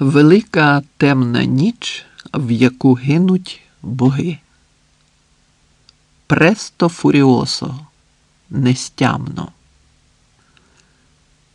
Велика темна ніч, в яку гинуть боги. Престо фуріосо, нестямно.